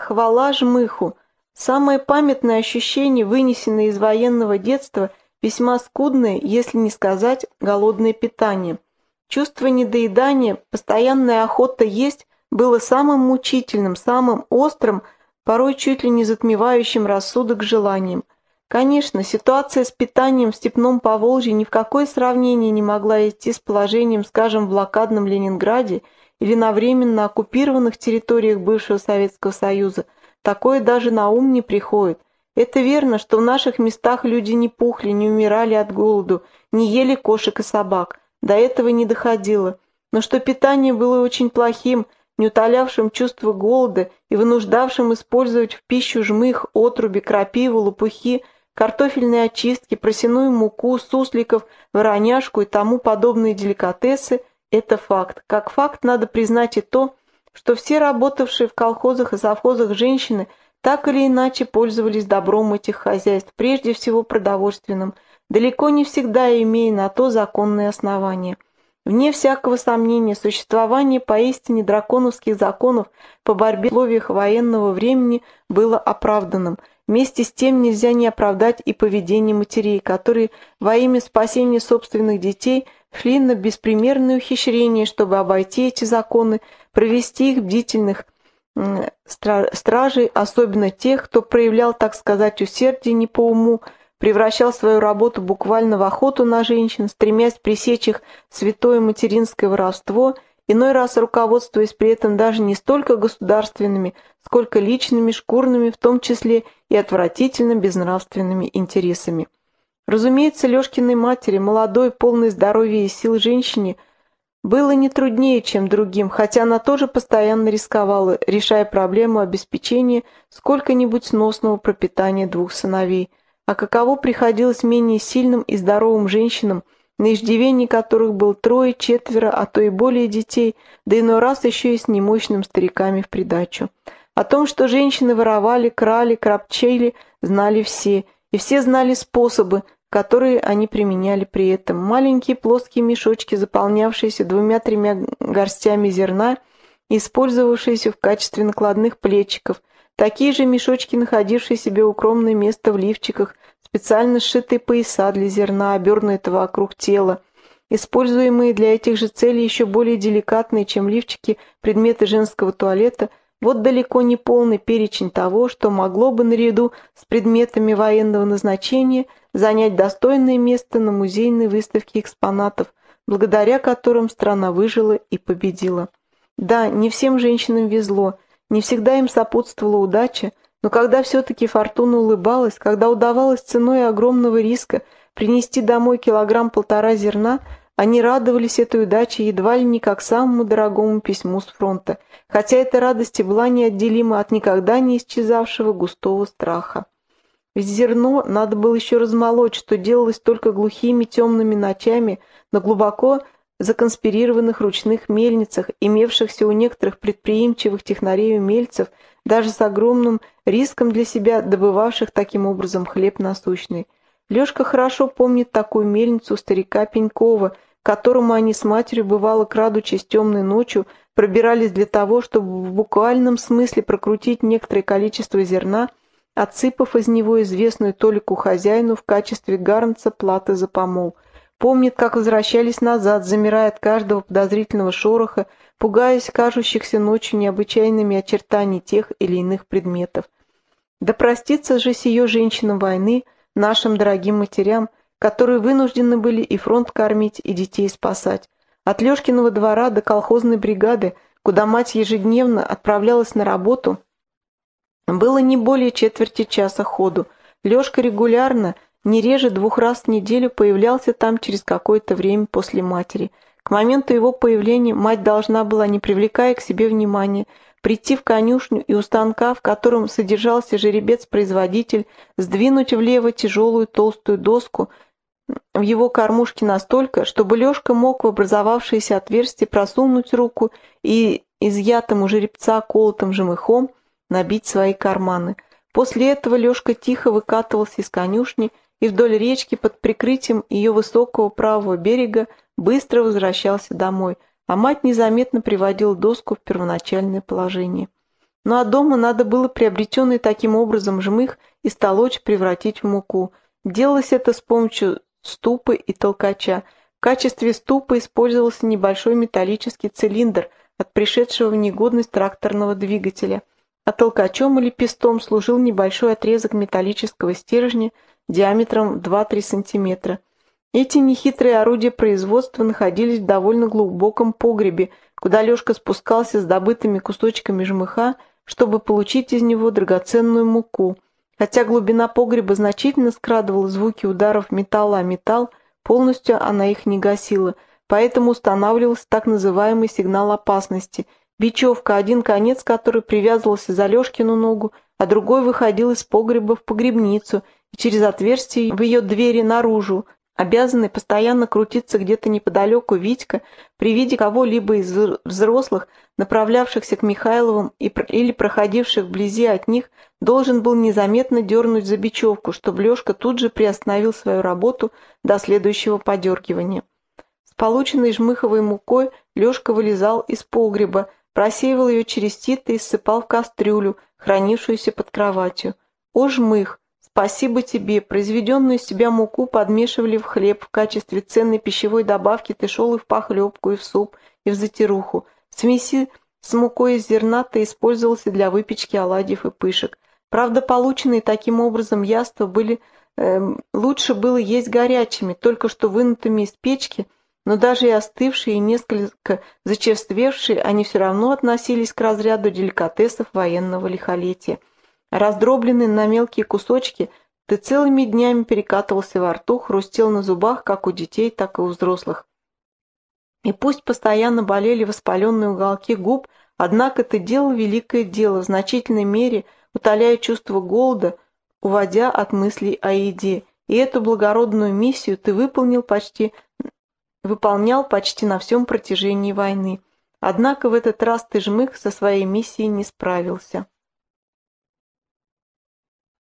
хвала жмыху. Самое памятное ощущение, вынесенное из военного детства, весьма скудное, если не сказать голодное питание. Чувство недоедания, постоянная охота есть было самым мучительным, самым острым, порой чуть ли не затмевающим рассудок желанием. Конечно, ситуация с питанием в степном Поволжье ни в какое сравнение не могла идти с положением, скажем, в блокадном Ленинграде или на временно оккупированных территориях бывшего Советского Союза. Такое даже на ум не приходит. Это верно, что в наших местах люди не пухли, не умирали от голоду, не ели кошек и собак. До этого не доходило. Но что питание было очень плохим, не утолявшим чувство голода и вынуждавшим использовать в пищу жмых, отруби, крапиву, лопухи – картофельные очистки, просяную муку, сусликов, вороняшку и тому подобные деликатесы – это факт. Как факт надо признать и то, что все работавшие в колхозах и совхозах женщины так или иначе пользовались добром этих хозяйств, прежде всего продовольственным, далеко не всегда имея на то законные основания. Вне всякого сомнения, существование поистине драконовских законов по борьбе в условиях военного времени было оправданным – Вместе с тем нельзя не оправдать и поведение матерей, которые во имя спасения собственных детей шли на беспримерные ухищрения, чтобы обойти эти законы, провести их бдительных стражей, особенно тех, кто проявлял, так сказать, усердие не по уму, превращал свою работу буквально в охоту на женщин, стремясь пресечь их святое материнское воровство – иной раз руководствуясь при этом даже не столько государственными, сколько личными, шкурными, в том числе и отвратительно безнравственными интересами. Разумеется, Лешкиной матери, молодой, полной здоровья и сил женщине, было не труднее, чем другим, хотя она тоже постоянно рисковала, решая проблему обеспечения сколько-нибудь сносного пропитания двух сыновей. А каково приходилось менее сильным и здоровым женщинам – на иждивении которых был трое, четверо, а то и более детей, да иной раз еще и с немощным стариками в придачу. О том, что женщины воровали, крали, крапчели, знали все, и все знали способы, которые они применяли при этом. Маленькие плоские мешочки, заполнявшиеся двумя-тремя горстями зерна, использовавшиеся в качестве накладных плечиков, такие же мешочки, находившие себе укромное место в лифчиках, специально сшитые пояса для зерна, обернутого вокруг тела, используемые для этих же целей еще более деликатные, чем лифчики, предметы женского туалета, вот далеко не полный перечень того, что могло бы наряду с предметами военного назначения занять достойное место на музейной выставке экспонатов, благодаря которым страна выжила и победила. Да, не всем женщинам везло, не всегда им сопутствовала удача, но когда все-таки фортуна улыбалась, когда удавалось ценой огромного риска принести домой килограмм-полтора зерна, они радовались этой удаче едва ли не как самому дорогому письму с фронта, хотя эта радость и была неотделима от никогда не исчезавшего густого страха. Ведь зерно надо было еще размолоть, что делалось только глухими темными ночами на глубоко законспирированных ручных мельницах, имевшихся у некоторых предприимчивых технарей-умельцев – даже с огромным риском для себя, добывавших таким образом хлеб насущный. Лешка хорошо помнит такую мельницу старика Пенькова, которому они с матерью, бывало, крадучись темной ночью, пробирались для того, чтобы в буквальном смысле прокрутить некоторое количество зерна, отсыпав из него известную толику хозяину в качестве гарнца платы за помол. Помнит, как возвращались назад, замирая от каждого подозрительного шороха, пугаясь кажущихся ночью необычайными очертаний тех или иных предметов. Да простится же сие женщинам войны, нашим дорогим матерям, которые вынуждены были и фронт кормить, и детей спасать. От Лешкиного двора до колхозной бригады, куда мать ежедневно отправлялась на работу, было не более четверти часа ходу. Лешка регулярно, не реже двух раз в неделю появлялся там через какое-то время после матери – к моменту его появления мать должна была, не привлекая к себе внимания, прийти в конюшню и у станка, в котором содержался жеребец-производитель, сдвинуть влево тяжелую толстую доску в его кормушке настолько, чтобы Лешка мог в образовавшееся отверстие просунуть руку и изъятым у жеребца колотым жемыхом набить свои карманы. После этого Лешка тихо выкатывался из конюшни и вдоль речки под прикрытием ее высокого правого берега быстро возвращался домой, а мать незаметно приводила доску в первоначальное положение. Ну а дома надо было приобретенный таким образом жмых истолочь превратить в муку. Делалось это с помощью ступы и толкача. В качестве ступы использовался небольшой металлический цилиндр от пришедшего в негодность тракторного двигателя, а толкачом или пестом служил небольшой отрезок металлического стержня диаметром 2-3 см. Эти нехитрые орудия производства находились в довольно глубоком погребе, куда Лешка спускался с добытыми кусочками жмыха, чтобы получить из него драгоценную муку. Хотя глубина погреба значительно скрадывала звуки ударов металла о металл, полностью она их не гасила, поэтому устанавливался так называемый сигнал опасности. Бечевка, один конец которой привязывался за Лешкину ногу, а другой выходил из погреба в погребницу и через отверстие в ее двери наружу, Обязанный постоянно крутиться где-то неподалеку Витька при виде кого-либо из взрослых, направлявшихся к Михайловым или проходивших вблизи от них, должен был незаметно дернуть за бечевку, чтобы Лешка тут же приостановил свою работу до следующего подергивания. С полученной жмыховой мукой Лешка вылезал из погреба, просеивал ее через сито и ссыпал в кастрюлю, хранившуюся под кроватью. О, жмых! Спасибо тебе. Произведенную из себя муку подмешивали в хлеб в качестве ценной пищевой добавки ты шел и в похлебку, и в суп, и в затируху. Смеси с мукой из зерна-то использовался для выпечки оладьев и пышек. Правда, полученные таким образом яства были э, лучше было есть горячими, только что вынутыми из печки, но даже и остывшие, и несколько зачерствевшие, они все равно относились к разряду деликатесов военного лихолетия. Раздробленный на мелкие кусочки, ты целыми днями перекатывался во рту, хрустел на зубах как у детей, так и у взрослых. И пусть постоянно болели воспаленные уголки губ, однако ты делал великое дело, в значительной мере утоляя чувство голода, уводя от мыслей о еде. И эту благородную миссию ты выполнил почти, выполнял почти на всем протяжении войны. Однако в этот раз ты жмых со своей миссией не справился.